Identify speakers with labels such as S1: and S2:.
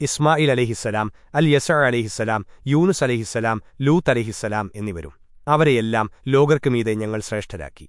S1: ഇസ്മായിൽ അലിഹിസ്സലാം അൽ യസ അലിഹിസ്സലാം യൂനുസ് അലിഹിസ്സലാം ലൂത്ത് അലിഹിസ്സലാം എന്നിവരും. അവരെയെല്ലാം ലോകർക്കുമീതെ ഞങ്ങൾ ശ്രേഷ്ഠരാക്കി.